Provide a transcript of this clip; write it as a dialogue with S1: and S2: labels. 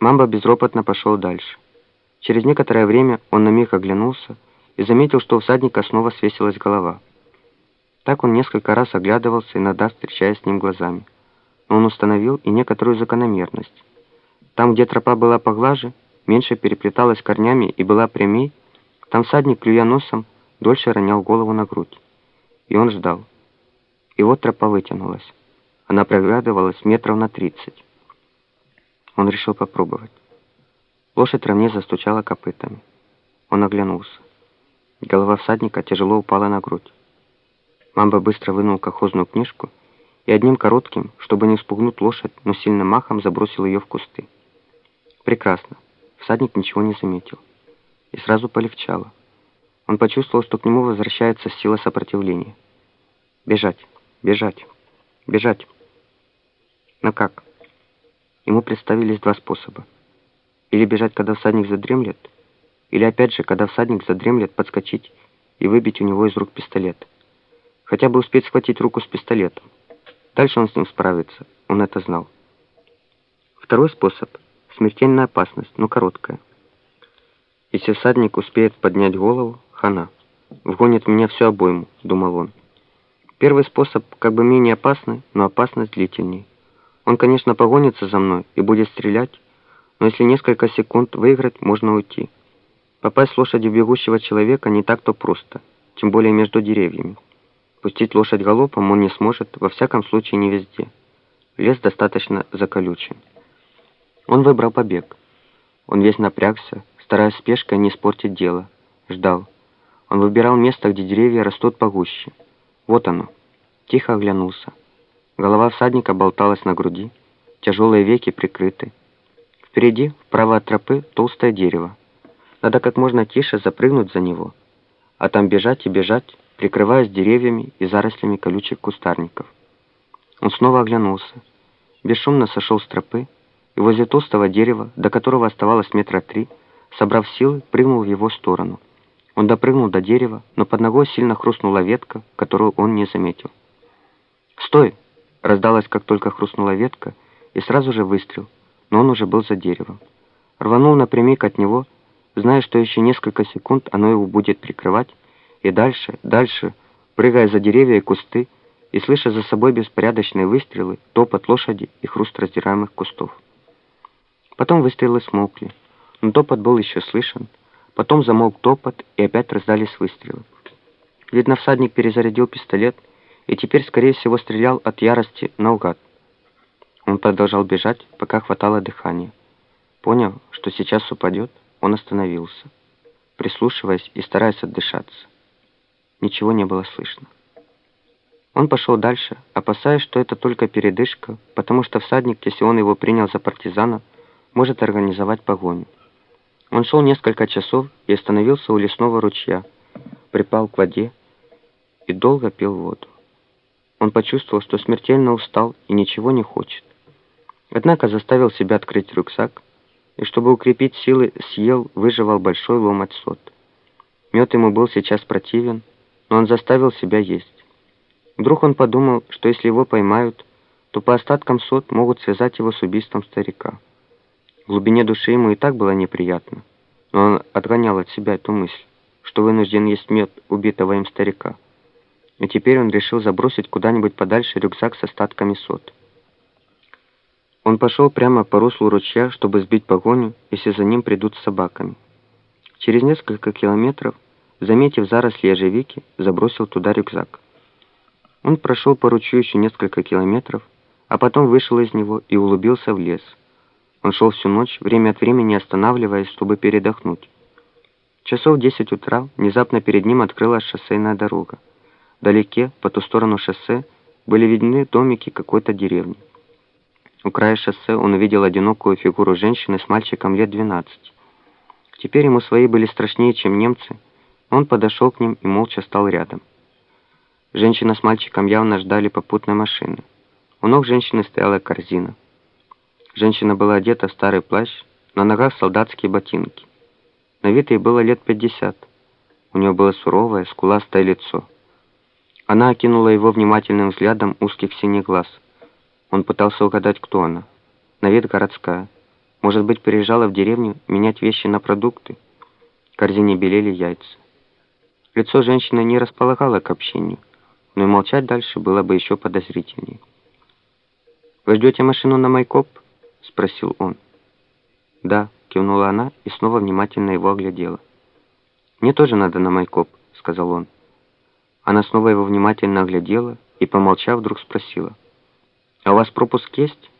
S1: Мамба безропотно пошел дальше. Через некоторое время он на миг оглянулся и заметил, что у всадника снова свесилась голова. Так он несколько раз оглядывался, иногда встречаясь с ним глазами. Но он установил и некоторую закономерность. Там, где тропа была поглаже, меньше переплеталась корнями и была прямей, там всадник, клюя носом, дольше ронял голову на грудь. И он ждал. И вот тропа вытянулась. Она проглядывалась метров на тридцать. Он решил попробовать. Лошадь ровне застучала копытами. Он оглянулся. Голова всадника тяжело упала на грудь. Мамба быстро вынул колхозную книжку и одним коротким, чтобы не спугнуть лошадь, но сильным махом забросил ее в кусты. Прекрасно. Всадник ничего не заметил. И сразу полегчало. Он почувствовал, что к нему возвращается сила сопротивления. Бежать, бежать, бежать. Но как? Ему представились два способа. Или бежать, когда всадник задремлет, или опять же, когда всадник задремлет, подскочить и выбить у него из рук пистолет. Хотя бы успеть схватить руку с пистолетом. Дальше он с ним справится, он это знал. Второй способ — смертельная опасность, но короткая. Если всадник успеет поднять голову, хана. Вгонит меня всю обойму, думал он. Первый способ как бы менее опасный, но опасность длительнее. Он, конечно, погонится за мной и будет стрелять, но если несколько секунд выиграть, можно уйти. Попасть в бегущего человека не так-то просто, тем более между деревьями. Пустить лошадь галопом он не сможет, во всяком случае не везде. Лес достаточно заколючен. Он выбрал побег. Он весь напрягся, стараясь спешкой не испортить дело. Ждал. Он выбирал место, где деревья растут погуще. Вот оно. Тихо оглянулся. Голова всадника болталась на груди, тяжелые веки прикрыты. Впереди, вправо от тропы, толстое дерево. Надо как можно тише запрыгнуть за него, а там бежать и бежать, прикрываясь деревьями и зарослями колючих кустарников. Он снова оглянулся, бесшумно сошел с тропы, и возле толстого дерева, до которого оставалось метра три, собрав силы, прыгнул в его сторону. Он допрыгнул до дерева, но под ногой сильно хрустнула ветка, которую он не заметил. «Стой!» Раздалась, как только хрустнула ветка, и сразу же выстрел, но он уже был за деревом. Рванул напрямик от него, зная, что еще несколько секунд оно его будет прикрывать, и дальше, дальше, прыгая за деревья и кусты, и слыша за собой беспорядочные выстрелы, топот лошади и хруст раздираемых кустов. Потом выстрелы смолкли, но топот был еще слышен, потом замолк топот, и опять раздались выстрелы. Видно, всадник перезарядил пистолет, и теперь, скорее всего, стрелял от ярости наугад. Он продолжал бежать, пока хватало дыхания. Поняв, что сейчас упадет, он остановился, прислушиваясь и стараясь отдышаться. Ничего не было слышно. Он пошел дальше, опасаясь, что это только передышка, потому что всадник, если он его принял за партизана, может организовать погоню. Он шел несколько часов и остановился у лесного ручья, припал к воде и долго пил воду. Он почувствовал, что смертельно устал и ничего не хочет. Однако заставил себя открыть рюкзак и, чтобы укрепить силы, съел, выживал большой ломоть сот. Мед ему был сейчас противен, но он заставил себя есть. Вдруг он подумал, что если его поймают, то по остаткам сот могут связать его с убийством старика. В глубине души ему и так было неприятно, но он отгонял от себя эту мысль, что вынужден есть мед убитого им старика и теперь он решил забросить куда-нибудь подальше рюкзак с остатками сот. Он пошел прямо по руслу ручья, чтобы сбить погоню, если за ним придут с собаками. Через несколько километров, заметив заросли ежевики, забросил туда рюкзак. Он прошел по ручью еще несколько километров, а потом вышел из него и улубился в лес. Он шел всю ночь, время от времени останавливаясь, чтобы передохнуть. Часов десять утра внезапно перед ним открылась шоссейная дорога. Вдалеке, по ту сторону шоссе, были видны домики какой-то деревни. У края шоссе он увидел одинокую фигуру женщины с мальчиком лет 12. Теперь ему свои были страшнее, чем немцы, он подошел к ним и молча стал рядом. Женщина с мальчиком явно ждали попутной машины. У ног женщины стояла корзина. Женщина была одета в старый плащ, на ногах солдатские ботинки. На вид ей было лет 50. У нее было суровое, скуластое лицо. Она окинула его внимательным взглядом узких синих глаз. Он пытался угадать, кто она. На вид городская. Может быть, приезжала в деревню менять вещи на продукты? В корзине белели яйца. Лицо женщины не располагало к общению, но и молчать дальше было бы еще подозрительнее. «Вы ждете машину на Майкоп?» — спросил он. «Да», — кивнула она и снова внимательно его оглядела. «Мне тоже надо на Майкоп», — сказал он. Она снова его внимательно оглядела и, помолчав, вдруг спросила. «А у вас пропуск есть?»